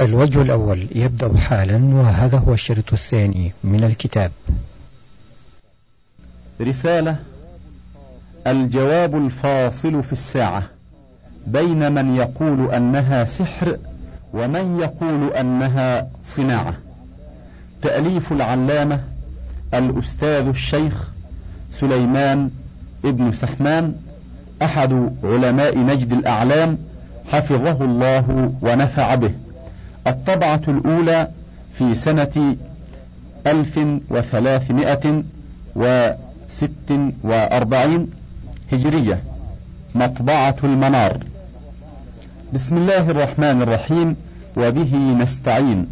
الوجه الأول يبدأ حالا وهذا هو الشريط الثاني من الكتاب. رسالة الجواب الفاصل في الساعة بين من يقول أنها سحر ومن يقول أنها صناعة. تأليف العلامة الأستاذ الشيخ سليمان ابن سحمان أحد علماء نجد الأعلام حفظه الله ونفع به. الطبعة الأولى في سنة ألف وثلاثمائة وست وأربعين هجرية مطبعة المنار. بسم الله الرحمن الرحيم وبه نستعين.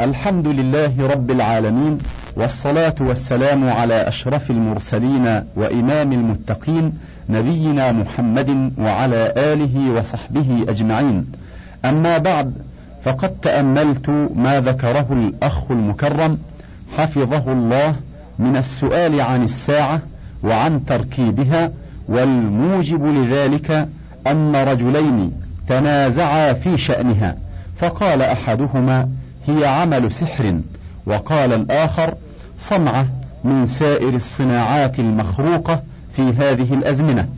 الحمد لله رب العالمين والصلاة والسلام على أشرف المرسلين وإمام المتقين نبينا محمد وعلى آله وصحبه أجمعين. أما بعد فقد تأملت ما ذكره الأخ المكرم حفظه الله من السؤال عن الساعة وعن تركيبها والموجب لذلك أن رجلين تنازعا في شأنها فقال أحدهما هي عمل سحر وقال الآخر صنعة من سائر الصناعات المخروقة في هذه الأزمنة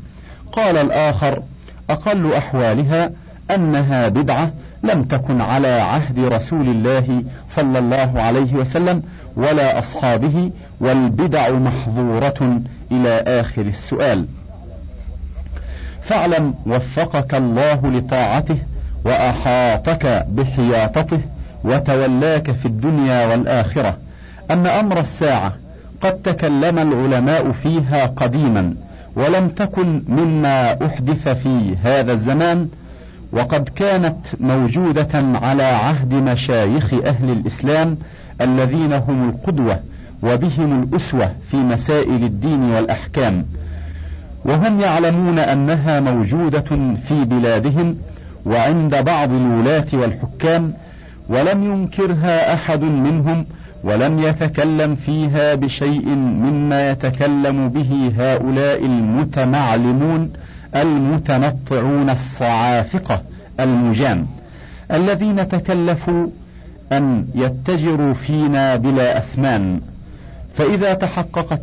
قال الآخر أقل أحوالها أنها بدعة لم تكن على عهد رسول الله صلى الله عليه وسلم ولا أصحابه والبدع محظورة إلى آخر السؤال. فاعلم وفقك الله لطاعته وأحاطك بحياطته وتولاك في الدنيا والآخرة. أن أمر الساعة قد تكلم العلماء فيها قديما ولم تكن مما أحدث في هذا الزمان وقد كانت موجودة على عهد مشايخ أهل الإسلام الذين هم القدوة وبهم الأسوة في مسائل الدين والأحكام. وهم يعلمون أنها موجودة في بلادهم وعند بعض الولاة والحكام ولم ينكرها أحد منهم ولم يتكلم فيها بشيء مما يتكلم به هؤلاء المتمعلمون المتنطعون الصعافقة المجان الذين تكلفوا أن يتجروا فينا بلا أثمان فإذا تحققت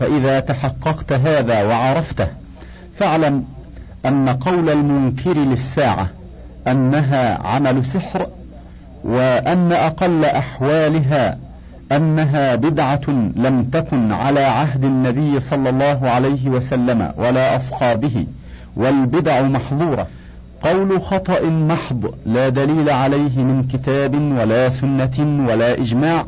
فإذا تحققت هذا وعرفته فاعلم أن قول المنكر للساعة أنها عمل سحر وأن أقل أحوالها أنها بدعة لم تكن على عهد النبي صلى الله عليه وسلم ولا أصحابه. والبدع محظورة. قول خطأ محض لا دليل عليه من كتاب ولا سنة ولا إجماع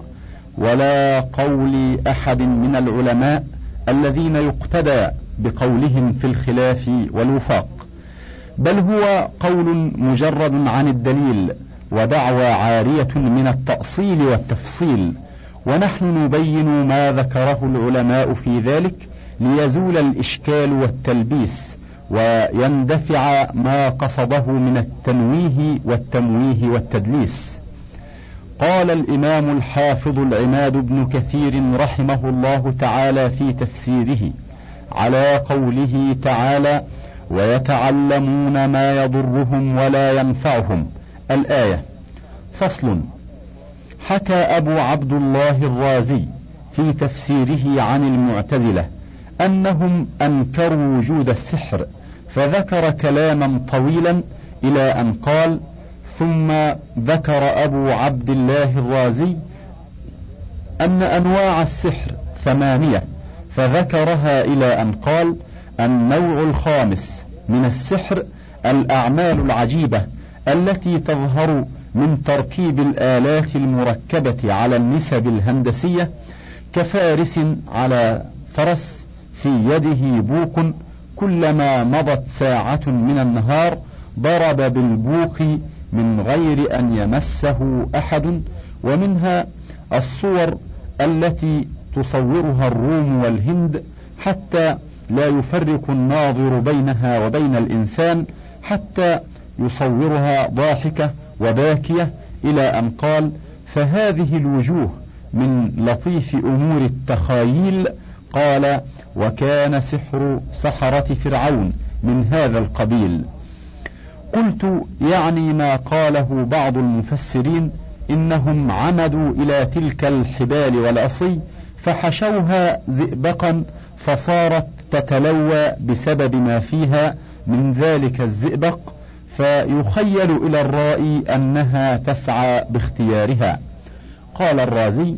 ولا قول أحد من العلماء الذين يقتدى بقولهم في الخلاف والوفاق. بل هو قول مجرد عن الدليل ودعوى عارية من التأصيل والتفصيل. ونحن نبين ما ذكره العلماء في ذلك ليزول الإشكال والتلبيس. ويندفع ما قصده من التنويه والتمويه والتدليس. قال الإمام الحافظ العماد بن كثير رحمه الله تعالى في تفسيره على قوله تعالى ويتعلمون ما يضرهم ولا ينفعهم الآية فصل حكى أبو عبد الله الرازي في تفسيره عن المعتزلة أنهم أنكروا وجود السحر فذكر كلاما طويلا إلى أن قال ثم ذكر أبو عبد الله الرازي أن أنواع السحر ثمانية فذكرها إلى أن قال النوع الخامس من السحر الأعمال العجيبة التي تظهر من تركيب الآلات المركبة على النسب الهندسية كفارس على فرس في يده بوق كلما مضت ساعة من النهار ضرب بالبوق من غير أن يمسه أحد ومنها الصور التي تصورها الروم والهند حتى لا يفرق الناظر بينها وبين الإنسان حتى يصورها ضاحكة وباكية إلى أن قال فهذه الوجوه من لطيف أمور التخايل قال وكان سحر سحرة فرعون من هذا القبيل. قلت يعني ما قاله بعض المفسرين إنهم عمدوا إلى تلك الحبال والعصي فحشوها زئبقا فصارت تتلوى بسبب ما فيها من ذلك الزئبق فيخيل إلى الرائي أنها تسعى باختيارها. قال الرازي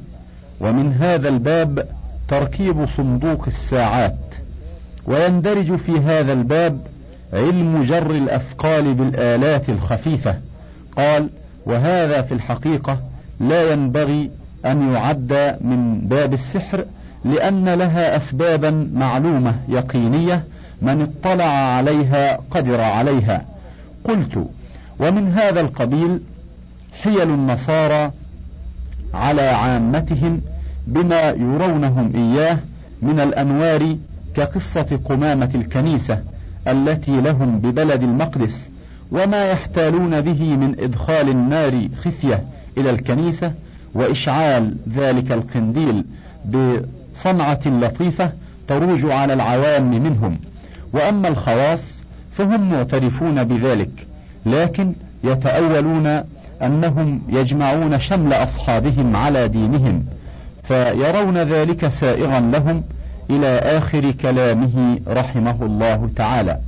ومن هذا الباب تركيب صندوق الساعات ويندرج في هذا الباب علم جر الأثقال بالآلات الخفيفة. قال وهذا في الحقيقة لا ينبغي أن يعد من باب السحر لأن لها أسبابا معلومة يقينية من اطلع عليها قدر عليها. قلت ومن هذا القبيل حيل النصارى على عامتهم بما يرونهم إياه من الأنوار كقصة قمامة الكنيسة التي لهم ببلد المقدس وما يحتالون به من إدخال النار خفية إلى الكنيسة وإشعال ذلك القنديل بصنعة لطيفة تروج على العوام منهم. وأما الخواص فهم معترفون بذلك لكن يتأولون أنهم يجمعون شمل أصحابهم على دينهم. فيرون ذلك سائغا لهم إلى آخر كلامه رحمه الله تعالى.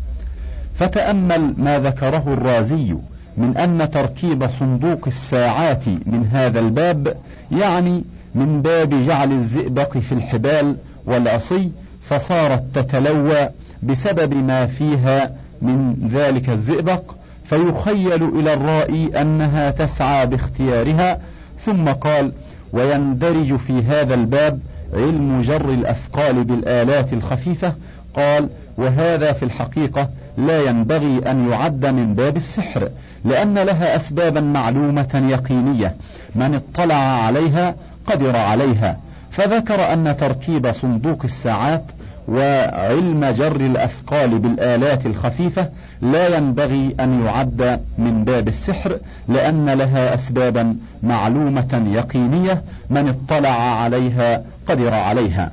فتأمل ما ذكره الرازي من أن تركيب صندوق الساعات من هذا الباب يعني من باب جعل الزئبق في الحبال والعصي فصارت تتلوى بسبب ما فيها من ذلك الزئبق فيخيل إلى الرائي أنها تسعى باختيارها ثم قال ويندرج في هذا الباب علم جر الأثقال بالآلات الخفيفة. قال وهذا في الحقيقة لا ينبغي أن يعد من باب السحر لأن لها أسبابا معلومة يقينية. من اطلع عليها قدر عليها. فذكر أن تركيب صندوق الساعات وعلم جر الأثقال بالآلات الخفيفة لا ينبغي أن يعد من باب السحر لأن لها أسبابا معلومة يقينية من اطلع عليها قدر عليها.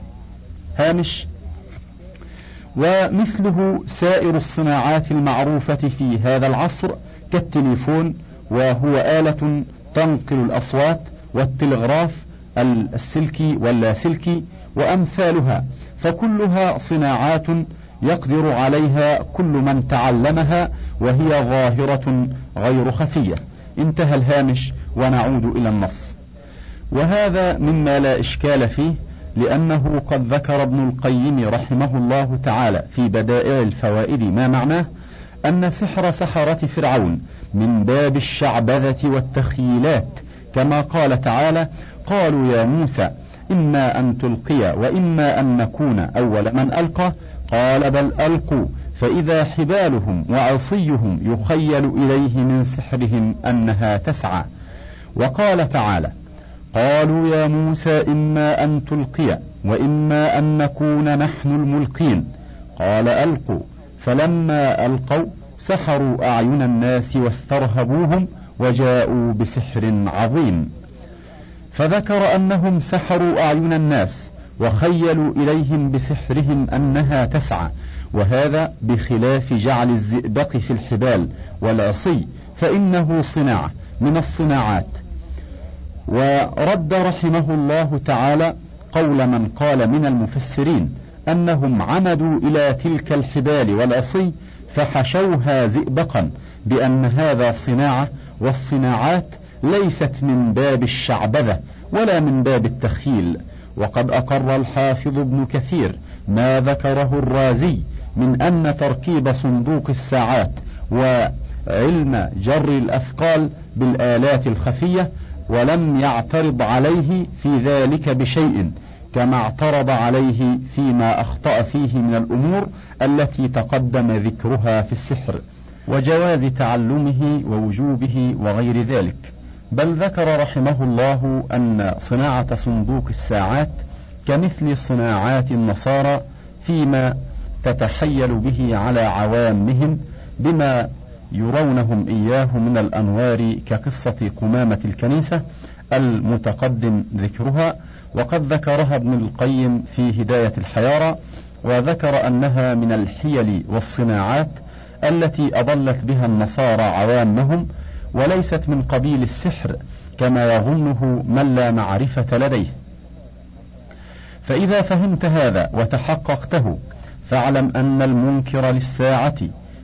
هامش ومثله سائر الصناعات المعروفة في هذا العصر كالتليفون وهو آلة تنقل الأصوات والتلغراف السلكي واللاسلكي وأمثالها فكلها صناعات يقدر عليها كل من تعلمها وهي ظاهرة غير خفية. انتهى الهامش ونعود إلى النص. وهذا مما لا إشكال فيه لأنه قد ذكر ابن القيم رحمه الله تعالى في بدائع الفوائد ما معناه أن سحر سحرة فرعون من باب الشعبذة والتخيلات كما قال تعالى قالوا يا موسى إما أن تلقي وإما أن نكون أول من ألقى. قال بل ألقوا. فإذا حبالهم وعصيهم يخيل إليه من سحرهم أنها تسعى. وقال تعالى قالوا يا موسى إما أن تلقي وإما أن نكون نحن الملقين. قال ألقوا. فلما ألقوا سحروا أعين الناس واسترهبوهم وجاءوا بسحر عظيم. فذكر أنهم سحروا أعين الناس وخيلوا إليهم بسحرهم أنها تسعى وهذا بخلاف جعل الزئبق في الحبال والعصي فإنه صناعة من الصناعات. ورد رحمه الله تعالى قول من قال من المفسرين أنهم عمدوا إلى تلك الحبال والعصي فحشوها زئبقا بأن هذا صناعة والصناعات ليست من باب الشعبذة ولا من باب التخيل. وقد أقر الحافظ ابن كثير ما ذكره الرازي من أن تركيب صندوق الساعات وعلم جر الأثقال بالآلات الخفية ولم يعترض عليه في ذلك بشيء كما اعترض عليه فيما أخطأ فيه من الأمور التي تقدم ذكرها في السحر وجواز تعلمه ووجوبه وغير ذلك. بل ذكر رحمه الله أن صناعة صندوق الساعات كمثل صناعات النصارى فيما تتحيل به على عوامهم بما يرونهم إياه من الأنوار كقصة قمامة الكنيسة المتقدم ذكرها وقد ذكرها ابن القيم في هداية الحيارى وذكر أنها من الحيل والصناعات التي أضلت بها النصارى عوامهم وليست من قبيل السحر كما يظنه من لا معرفة لديه. فإذا فهمت هذا وتحققته فاعلم أن المنكر للساعة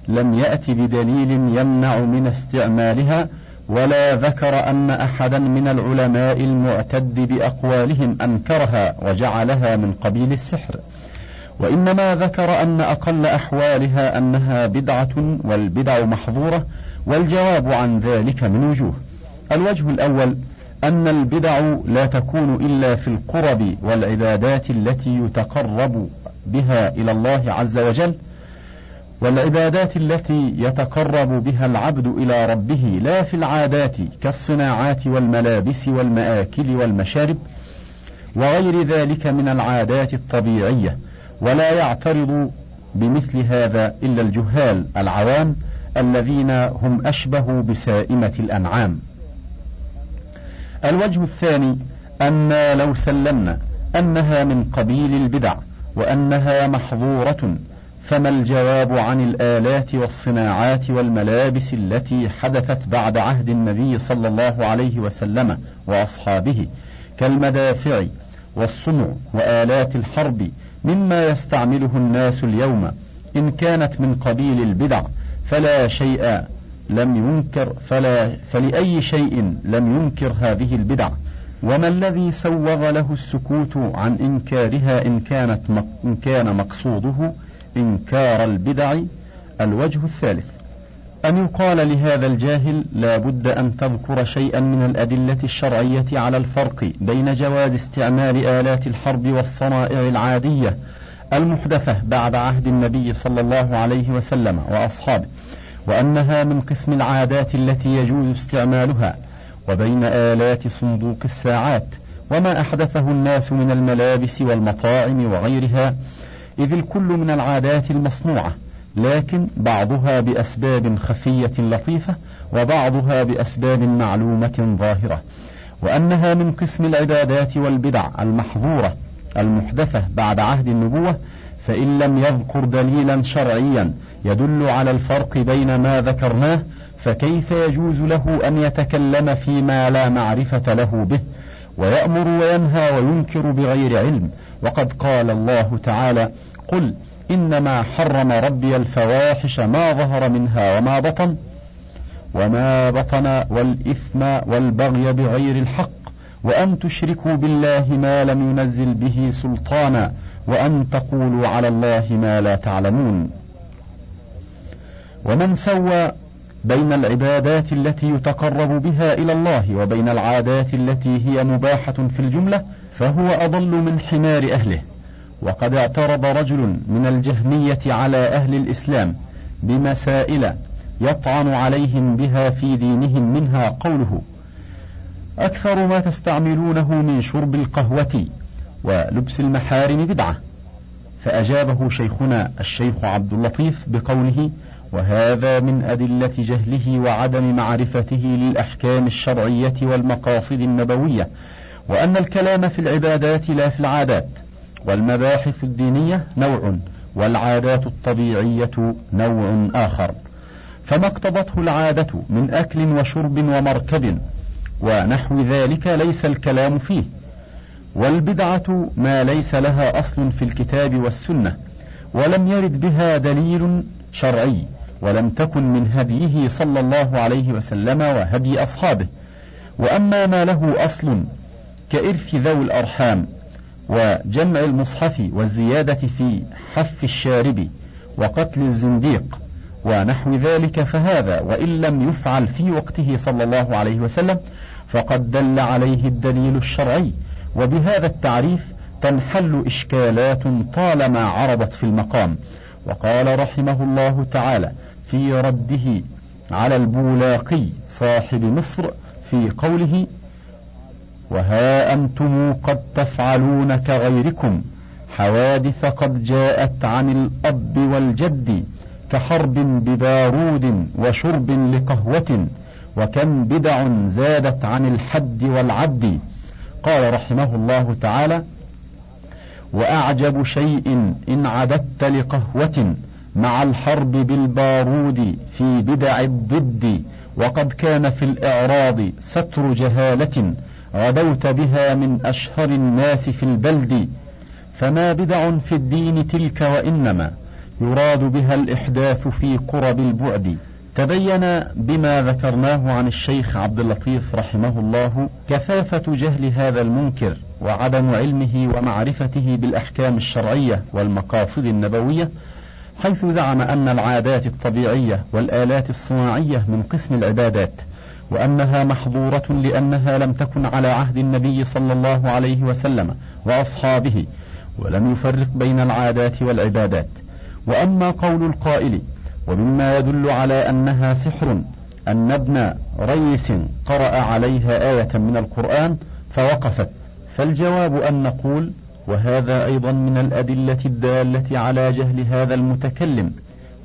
لم يأت بدليل يمنع من استعمالها ولا ذكر أن أحدا من العلماء المعتد بأقوالهم أنكرها وجعلها من قبيل السحر. وإنما ذكر أن أقل أحوالها أنها بدعة والبدع محظورة والجواب عن ذلك من وجوه. الوجه الأول أن البدع لا تكون إلا في القرب والعبادات التي يتقرب بها إلى الله عز وجل والعبادات التي يتقرب بها العبد إلى ربه لا في العادات كالصناعات والملابس والمآكل والمشارب وغير ذلك من العادات الطبيعية ولا يعترض بمثل هذا إلا الجهال العوام الذين هم أشبه بسائمة الأنعام. الوجه الثاني أن لو سلمنا أنها من قبيل البدع وأنها محظورة فما الجواب عن الآلات والصناعات والملابس التي حدثت بعد عهد النبي صلى الله عليه وسلم وأصحابه كالمدافع والصنع وآلات الحرب مما يستعمله الناس اليوم إن كانت من قبيل البدع فلا شيء لم ينكر فلا فلأي شيء لم ينكر هذه البدع. وما الذي سوغ له السكوت عن إنكارها إن كانت إن كان مقصوده إنكار البدع؟ الوجه الثالث. أن يقال لهذا الجاهل لا بد أن تذكر شيئا من الأدلة الشرعية على الفرق بين جواز استعمال آلات الحرب والصنائع العادية المحدثة بعد عهد النبي صلى الله عليه وسلم وأصحابه وأنها من قسم العادات التي يجوز استعمالها وبين آلات صندوق الساعات وما أحدثه الناس من الملابس والمطاعم وغيرها إذ الكل من العادات المصنوعة لكن بعضها بأسباب خفية لطيفة وبعضها بأسباب معلومة ظاهرة وأنها من قسم العبادات والبدع المحظورة. المحدثة بعد عهد النبوة فإن لم يذكر دليلا شرعيا يدل على الفرق بين ما ذكرناه فكيف يجوز له أن يتكلم فيما لا معرفة له به؟ ويأمر وينهى وينكر بغير علم. وقد قال الله تعالى قل إنما حرم ربي الفواحش ما ظهر منها وما بطن وما بطن والإثم والبغي بغير الحق وأن تشركوا بالله ما لم ينزل به سلطانا وأن تقولوا على الله ما لا تعلمون. ومن سوى بين العبادات التي يتقرب بها إلى الله وبين العادات التي هي مباحة في الجملة فهو أضل من حمار أهله. وقد اعترض رجل من الجهمية على أهل الإسلام بمسائل يطعن عليهم بها في دينهم منها قوله أكثر ما تستعملونه من شرب القهوة ولبس المحارم بدعة. فأجابه شيخنا الشيخ عبد اللطيف بقوله وهذا من أدلة جهله وعدم معرفته للأحكام الشرعية والمقاصد النبوية وأن الكلام في العبادات لا في العادات والمباحث الدينية نوع والعادات الطبيعية نوع آخر. فما اقتضته العادة من أكل وشرب ومركب ونحو ذلك ليس الكلام فيه. والبدعة ما ليس لها أصل في الكتاب والسنة ولم يرد بها دليل شرعي ولم تكن من هديه صلى الله عليه وسلم وهدي أصحابه. وأما ما له أصل كإرث ذوي الأرحام وجمع المصحف والزيادة في حف الشارب وقتل الزنديق ونحو ذلك فهذا وإن لم يفعل في وقته صلى الله عليه وسلم فقد دل عليه الدليل الشرعي وبهذا التعريف تنحل إشكالات طالما عرضت في المقام. وقال رحمه الله تعالى في رده على البولاقي صاحب مصر في قوله وها أنتم قد تفعلون كغيركم حوادث قد جاءت عن الأب والجد كحرب ببارود وشرب لقهوة وكم بدع زادت عن الحد والعد قال رحمه الله تعالى وأعجب شيء إن عددت لقهوة مع الحرب بالبارود في بدع الضد وقد كان في الإعراض ستر جهالة غدوت بها من أشهر الناس في البلد. فما بدع في الدين تلك وإنما يراد بها الإحداث في قرب البعد. تبين بما ذكرناه عن الشيخ عبد اللطيف رحمه الله كثافة جهل هذا المنكر وعدم علمه ومعرفته بالأحكام الشرعية والمقاصد النبوية حيث زعم أن العادات الطبيعية والآلات الصناعية من قسم العبادات وأنها محظورة لأنها لم تكن على عهد النبي صلى الله عليه وسلم وأصحابه ولم يفرق بين العادات والعبادات. وأما قول القائل ومما يدل على أنها سحر أن ابن ريس قرأ عليها آية من القرآن فوقفت. فالجواب أن نقول وهذا أيضا من الأدلة الدالة على جهل هذا المتكلم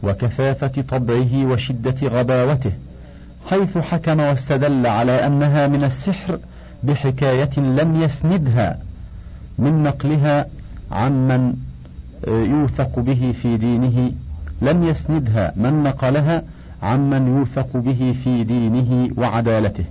وكثافة طبعه وشدة غباوته حيث حكم واستدل على أنها من السحر بحكاية لم يسندها من نقلها عمن يوثق به في دينه لم يسندها من نقلها عمن يوثق به في دينه وعدالته.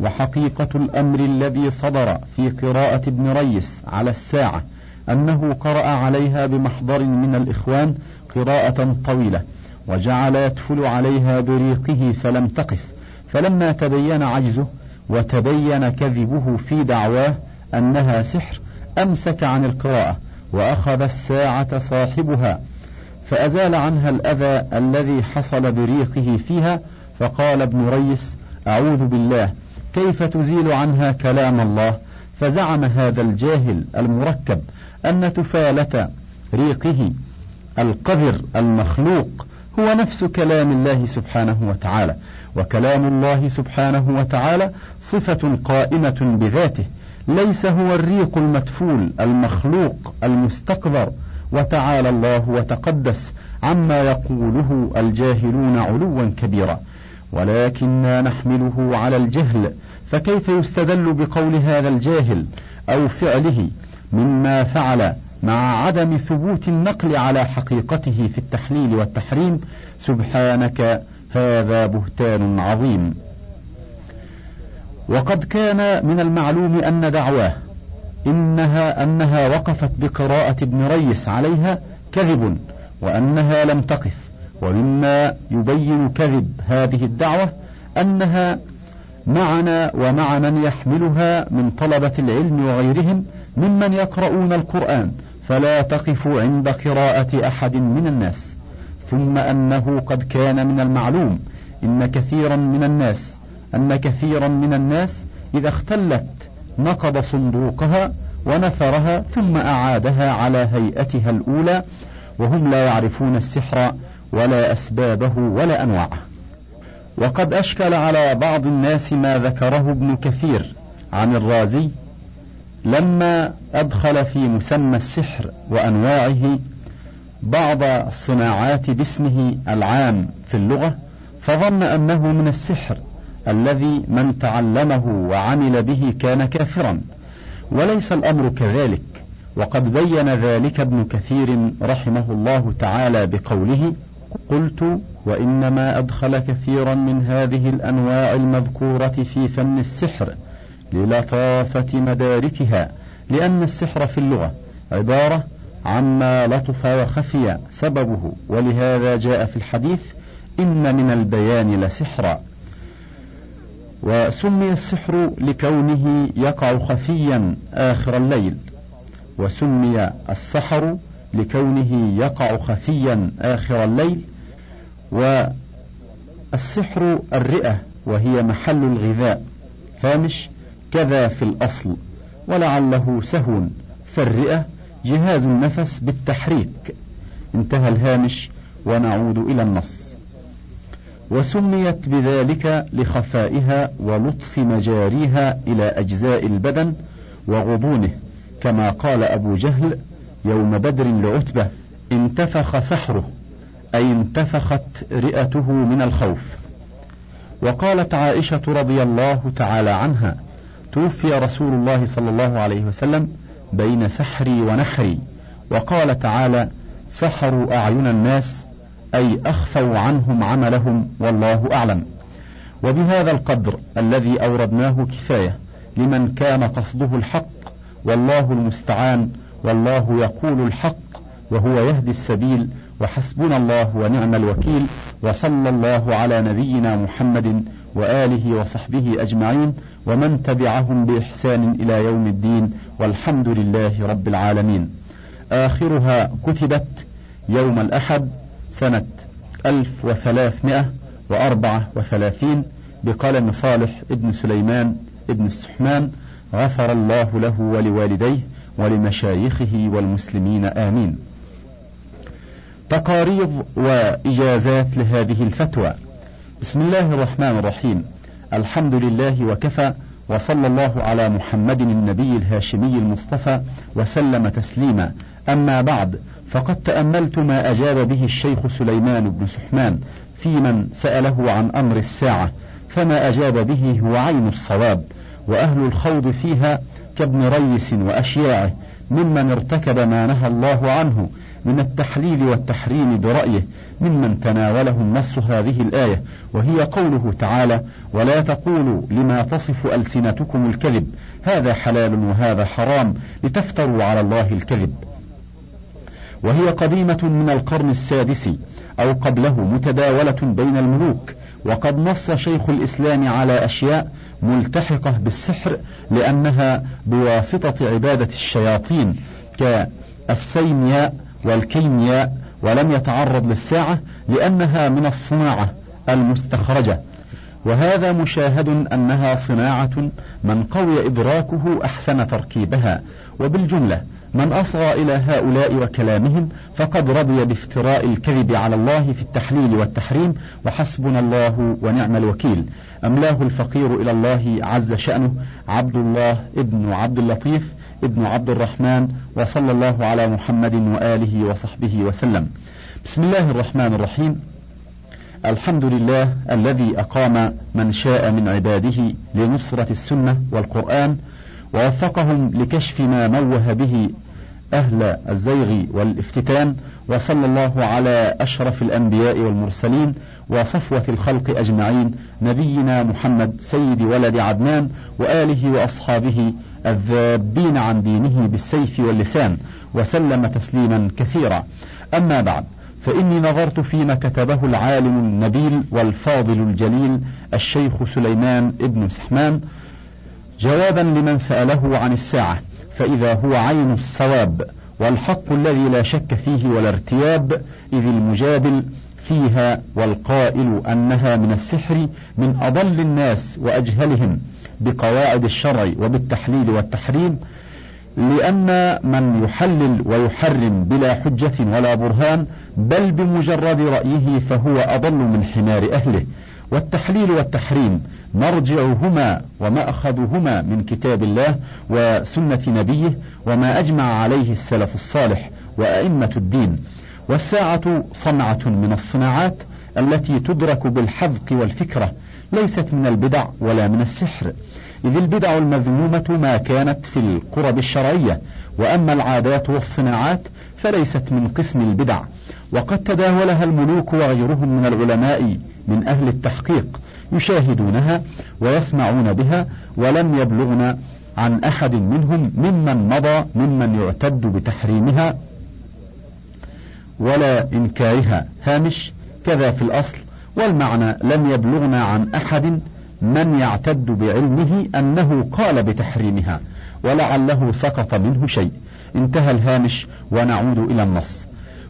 وحقيقة الأمر الذي صدر في قراءة ابن ريس على الساعة أنه قرأ عليها بمحضر من الإخوان قراءة طويلة وجعل يتفل عليها بريقه فلم تقف. فلما تبين عجزه وتبين كذبه في دعواه أنها سحر أمسك عن القراءة وأخذ الساعة صاحبها فأزال عنها الأذى الذي حصل بريقه فيها فقال ابن ريس أعوذ بالله كيف تزيل عنها كلام الله؟ فزعم هذا الجاهل المركب أن تفالة ريقه القذر المخلوق هو نفس كلام الله سبحانه وتعالى. وكلام الله سبحانه وتعالى صفة قائمة بذاته ليس هو الريق المدفول المخلوق المستقذر وتعالى الله وتقدس عما يقوله الجاهلون علوا كبيرا. ولكننا نحمله على الجهل فكيف يستدل بقول هذا الجاهل أو فعله مما فعل مع عدم ثبوت النقل على حقيقته في التحليل والتحريم؟ سبحانك هذا بهتان عظيم. وقد كان من المعلوم أن دعواه إنها أنها وقفت بقراءة ابن ريس عليها كذب وأنها لم تقف ومما يبين كذب هذه الدعوة أنها معنا ومع من يحملها من طلبة العلم وغيرهم ممن يقرؤون القرآن فلا تقف عند قراءة أحد من الناس. ثم أنه قد كان من المعلوم إن كثيرا من الناس أن كثيرا من الناس إذا اختلت نقض صندوقها ونثرها ثم أعادها على هيئتها الأولى وهم لا يعرفون السحر ولا أسبابه ولا أنواعه. وقد أشكل على بعض الناس ما ذكره ابن كثير عن الرازي لما أدخل في مسمى السحر وأنواعه بعض الصناعات باسمه العام في اللغة فظن أنه من السحر الذي من تعلمه وعمل به كان كافرا. وليس الأمر كذلك. وقد بين ذلك ابن كثير رحمه الله تعالى بقوله قلت وإنما أدخل كثيرا من هذه الأنواع المذكورة في فن السحر للطافة مداركها لأن السحر في اللغة عبارة عما لطف وخفي سببه ولهذا جاء في الحديث إن من البيان لسحرا. وسمي السحر لكونه يقع خفيا آخر الليل. وسمي السحر لكونه يقع خفيا آخر الليل. والسحر الرئة وهي محل الغذاء. هامش كذا في الأصل. ولعله سهو فالرئة جهاز النفس بالتحريك. انتهى الهامش ونعود إلى النص. وسميت بذلك لخفائها ولطف مجاريها إلى أجزاء البدن وغضونه كما قال أبو جهل يوم بدر لعتبة انتفخ سحره أي انتفخت رئته من الخوف. وقالت عائشة رضي الله تعالى عنها توفي رسول الله صلى الله عليه وسلم بين سحري ونحري وقال تعالى سحروا أعين الناس أي أخفوا عنهم عملهم والله أعلم. وبهذا القدر الذي أوردناه كفاية لمن كان قصده الحق والله المستعان والله يقول الحق وهو يهدي السبيل وحسبنا الله ونعم الوكيل وصلى الله على نبينا محمد وآله وصحبه أجمعين ومن تبعهم بإحسان إلى يوم الدين والحمد لله رب العالمين. آخرها كتبت يوم الأحد سنة 1334 بقلم صالح ابن سليمان ابن السحمان غفر الله له ولوالديه ولمشايخه والمسلمين آمين. تقاريض وإجازات لهذه الفتوى. بسم الله الرحمن الرحيم. الحمد لله وكفى وصلى الله على محمد النبي الهاشمي المصطفى وسلم تسليما. أما بعد فقد تأملت ما أجاب به الشيخ سليمان بن سحمان في من سأله عن أمر الساعة فما أجاب به هو عين الصواب وأهل الخوض فيها كابن ريس وأشياعه ممن ارتكب ما نهى الله عنه من التحليل والتحريم برأيه ممن تناوله النص هذه الآية وهي قوله تعالى ولا تقولوا لما تصف ألسنتكم الكذب هذا حلال وهذا حرام لتفتروا على الله الكذب وهي قديمة من القرن السادس أو قبله متداولة بين الملوك وقد نص شيخ الإسلام على أشياء ملتحقة بالسحر لأنها بواسطة عبادة الشياطين كالسيمياء والكيمياء ولم يتعرض للساعة لأنها من الصناعة المستخرجة. وهذا مشاهد أنها صناعة من قوي إدراكه أحسن تركيبها. وبالجملة من أصغى إلى هؤلاء وكلامهم فقد رضي بافتراء الكذب على الله في التحليل والتحريم وحسبنا الله ونعم الوكيل. أملاه الفقير إلى الله عز شأنه عبد الله ابن عبد اللطيف ابن عبد الرحمن وصلى الله على محمد وآله وصحبه وسلم. بسم الله الرحمن الرحيم. الحمد لله الذي أقام من شاء من عباده لنصرة السنة والقرآن ووفقهم لكشف ما موه به أهل الزيغ والافتتان وصلى الله على أشرف الأنبياء والمرسلين وصفوة الخلق أجمعين نبينا محمد سيد ولد عدنان وآله وأصحابه الذابين عن دينه بالسيف واللسان وسلم تسليما كثيرا. أما بعد فإني نظرت فيما كتبه العالم النبيل والفاضل الجليل الشيخ سليمان ابن سحمان جوابا لمن سأله عن الساعة. فإذا هو عين الصواب والحق الذي لا شك فيه ولا ارتياب إذ المجادل فيها والقائل أنها من السحر من أضل الناس وأجهلهم بقواعد الشرع وبالتحليل والتحريم لأن من يحلل ويحرم بلا حجة ولا برهان بل بمجرد رأيه فهو أضل من حمار أهله. والتحليل والتحريم. مرجعهما ومأخذهما من كتاب الله وسنة نبيه وما أجمع عليه السلف الصالح وأئمة الدين. والساعة صنعة من الصناعات التي تدرك بالحذق والفكرة. ليست من البدع ولا من السحر. إذ البدع المذمومة ما كانت في القرب الشرعية وأما العادات والصناعات فليست من قسم البدع. وقد تداولها الملوك وغيرهم من العلماء من أهل التحقيق يشاهدونها ويسمعون بها ولم يبلغن عن أحد منهم ممن مضى ممن يعتد بتحريمها ولا إنكارها. هامش كذا في الأصل والمعنى لم يبلغنا عن أحد من يعتد بعلمه أنه قال بتحريمها ولعله سقط منه شيء. انتهى الهامش ونعود إلى النص.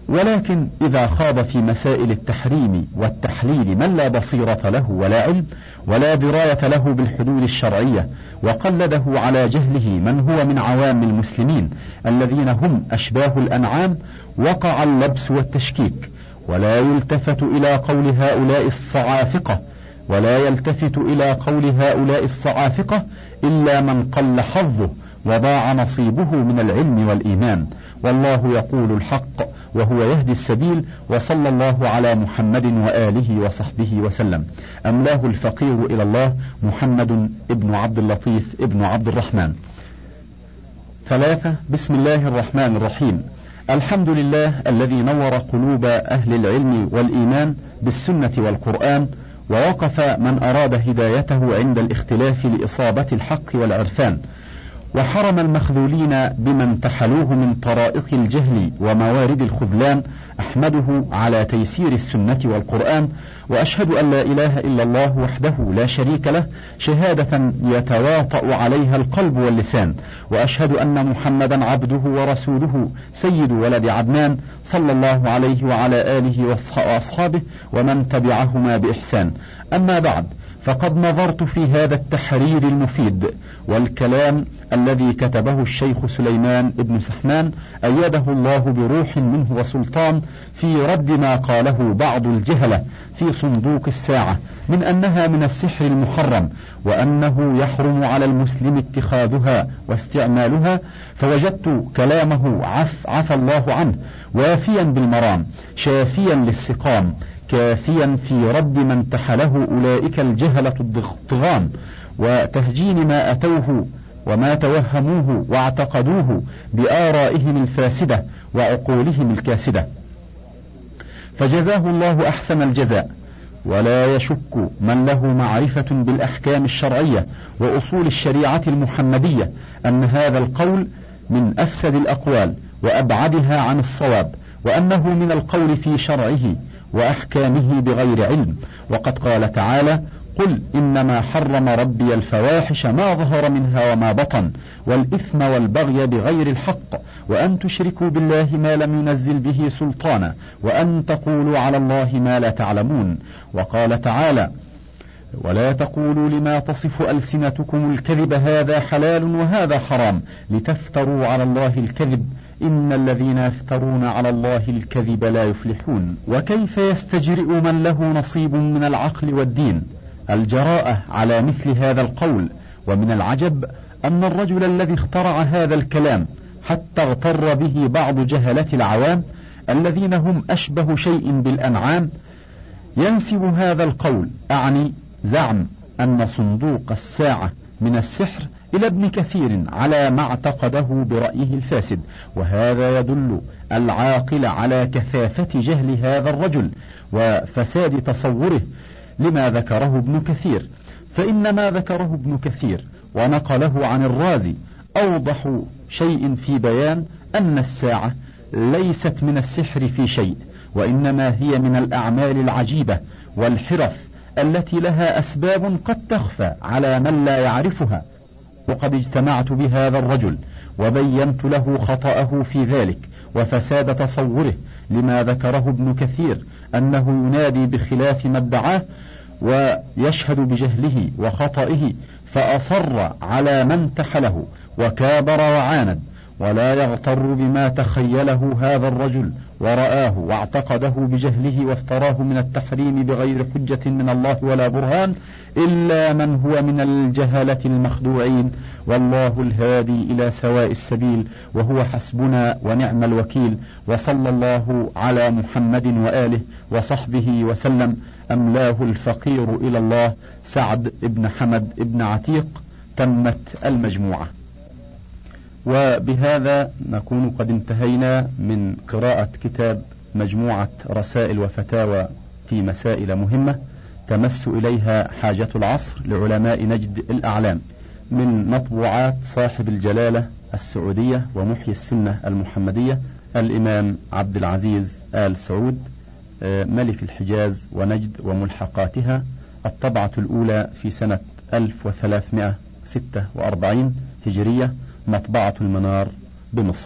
ولكن إذا خاض في مسائل التحريم والتحليل من لا بصيرة له ولا علم ولا دراية له بالحدود الشرعية وقلده على جهله من هو من عوام المسلمين الذين هم أشباه الأنعام وقع اللبس والتشكيك. ولا يلتفت إلى قول هؤلاء الصعافقة ولا يلتفت إلى قول هؤلاء الصعافقة إلا من قل حظه وضاع نصيبه من العلم والإيمان. والله يقول الحق وهو يهدي السبيل وصلى الله على محمد وآله وصحبه وسلم. أملاه الفقير إلى الله محمد ابن عبد اللطيف ابن عبد الرحمن. ثلاثة بسم الله الرحمن الرحيم. الحمد لله الذي نور قلوب أهل العلم والإيمان بالسنة والقرآن ووقف من أراد هدايته عند الاختلاف لإصابة الحق والعرفان. وحرم المخذولين بمن تحلوه من طرائق الجهل وموارد الخذلان أحمده على تيسير السنة والقرآن وأشهد أن لا إله إلا الله وحده لا شريك له شهادة يتواطأ عليها القلب واللسان وأشهد أن محمدا عبده ورسوله سيد ولد عدنان صلى الله عليه وعلى آله وأصحابه ومن تبعهما بإحسان. أما بعد فقد نظرت في هذا التحرير المفيد والكلام الذي كتبه الشيخ سليمان بن سحمان أيده الله بروح منه وسلطان في رد ما قاله بعض الجهلة في صندوق الساعة من أنها من السحر المحرم وأنه يحرم على المسلم اتخاذها واستعمالها فوجدت كلامه عف عفى الله عنه وافيا بالمرام شافيا للسقام كافيا في رد من تحله أولئك الجهلة الطغام وتهجين ما أتوه وما توهموه واعتقدوه بآرائهم الفاسدة وعقولهم الكاسدة. فجزاه الله أحسن الجزاء ولا يشك من له معرفة بالأحكام الشرعية وأصول الشريعة المحمدية أن هذا القول من أفسد الأقوال وأبعدها عن الصواب وأنه من القول في شرعه وأحكامه بغير علم. وقد قال تعالى قل إنما حرم ربي الفواحش ما ظهر منها وما بطن والإثم والبغي بغير الحق وأن تشركوا بالله ما لم ينزل به سلطانا وأن تقولوا على الله ما لا تعلمون. وقال تعالى ولا تقولوا لما تصف ألسنتكم الكذب هذا حلال وهذا حرام لتفتروا على الله الكذب إن الذين يفترون على الله الكذب لا يفلحون. وكيف يستجرئ من له نصيب من العقل والدين؟ الجراءة على مثل هذا القول. ومن العجب أن الرجل الذي اخترع هذا الكلام حتى اغتر به بعض جهلة العوام الذين هم أشبه شيء بالأنعام ينسب هذا القول أعني زعم أن صندوق الساعة من السحر إلى ابن كثير على ما اعتقده برأيه الفاسد وهذا يدل العاقل على كثافة جهل هذا الرجل وفساد تصوره لما ذكره ابن كثير. فإن ما ذكره ابن كثير ونقله عن الرازي أوضح شيء في بيان أن الساعة ليست من السحر في شيء وإنما هي من الأعمال العجيبة والحرف التي لها أسباب قد تخفى على من لا يعرفها. وقد اجتمعت بهذا الرجل وبينت له خطأه في ذلك وفساد تصوره لما ذكره ابن كثير أنه ينادي بخلاف ما ادعاه ويشهد بجهله وخطئه فأصر على من تحله وكابر وعاند. ولا يغتر بما تخيله هذا الرجل ورآه واعتقده بجهله وافتراه من التحريم بغير حجة من الله ولا برهان إلا من هو من الجهلة المخدوعين. والله الهادي إلى سواء السبيل وهو حسبنا ونعم الوكيل. وصلى الله على محمد وآله وصحبه وسلم. أملاه الفقير إلى الله سعد بن حمد بن عتيق. تمت المجموعة. وبهذا نكون قد انتهينا من قراءة كتاب مجموعة رسائل وفتاوى في مسائل مهمة. تمس إليها حاجة العصر لعلماء نجد الأعلام من مطبوعات صاحب الجلالة السعودية ومحيي السنة المحمدية الإمام عبد العزيز آل سعود آه، ملك الحجاز ونجد وملحقاتها الطبعة الأولى في سنة 1346 هجرية مطبعة المنار بمصر.